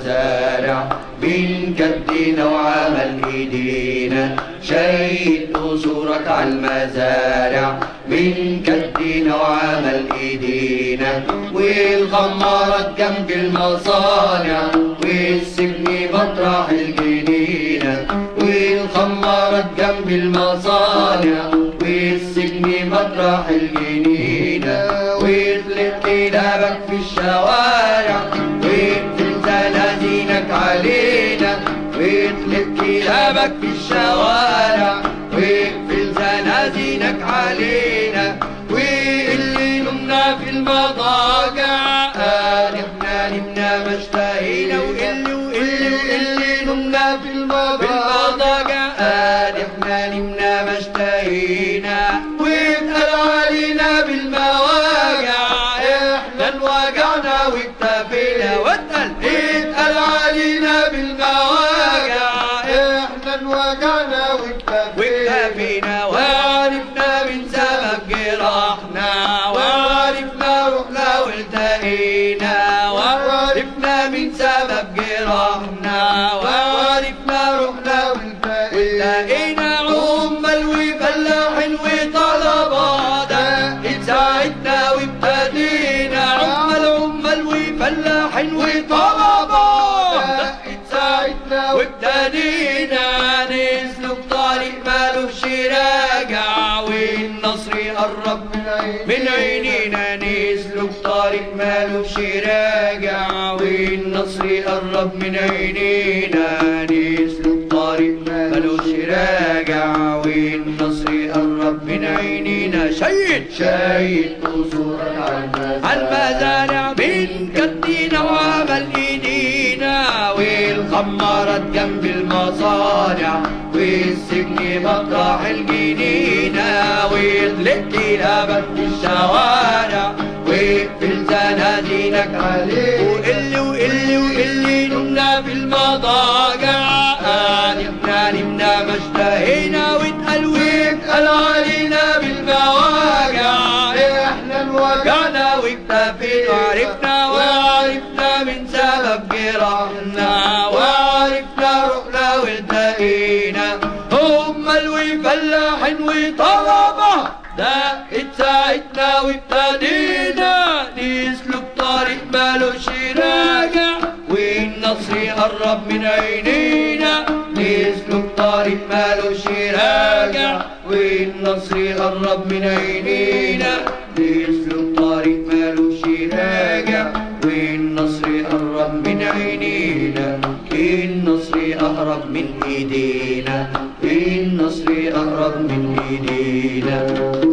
المزارع من جدنا وعمل ايدينا شيد قصورك على المزارع من جدنا وعمل ايدينا والخمارات جنب المصانع والسجن مطرح الجنينة والخمارات جنب المصانع والسجن مطرح الجنينة ويطلق كلابك في الشوارع كلابك في الشوارع ويقفل زنازينك علينا واللي نمنا في المضاجع. قال إحنا نمنا ما اشتهينا واللي واللي واللي نمنا في المضاجع. قال إحنا نمنا ما اشتهينا واتقال علينا بالمواجع إحنا انوجعنا واكتفينا وعرفنا روحنا والتقينا وعرفنا من سبب جراحنا وعرفنا روحنا والتقينا. عمال وفلاحين وطلبة دقت ساعتنا وابتدينا. عمال عمال وفلاحين وطلبة والنصر قرب من عينينا نسلك طريق مالوش راجع والنصر قرب من عينينا نسلك طريق مالوش راجع والنصر قرب من عينينا. شيد. شيد قصورك على المزارع كدينا مطرح الجنينة ويطلق كلابك في الشوارع ويقفل زنازينك عليه وقل وقل وقل نمنا في المضاجع. قال إحنا نمنا ما اشتهينا واتقال واتقال علينا بالمواجع. إحنا انوجعنا واكتفينا وعرفنا وعرفنا من سبب جراحنا. الوفلاحين وطلبة دقت ساعتنا وابتدينا نسلك طريق مالوش راجع والنصر قرب من عينينا نسلك طريق مالوش راجع والنصر قرب من عينينا. أقرب من إيدينا. النصر أقرب من إيدينا.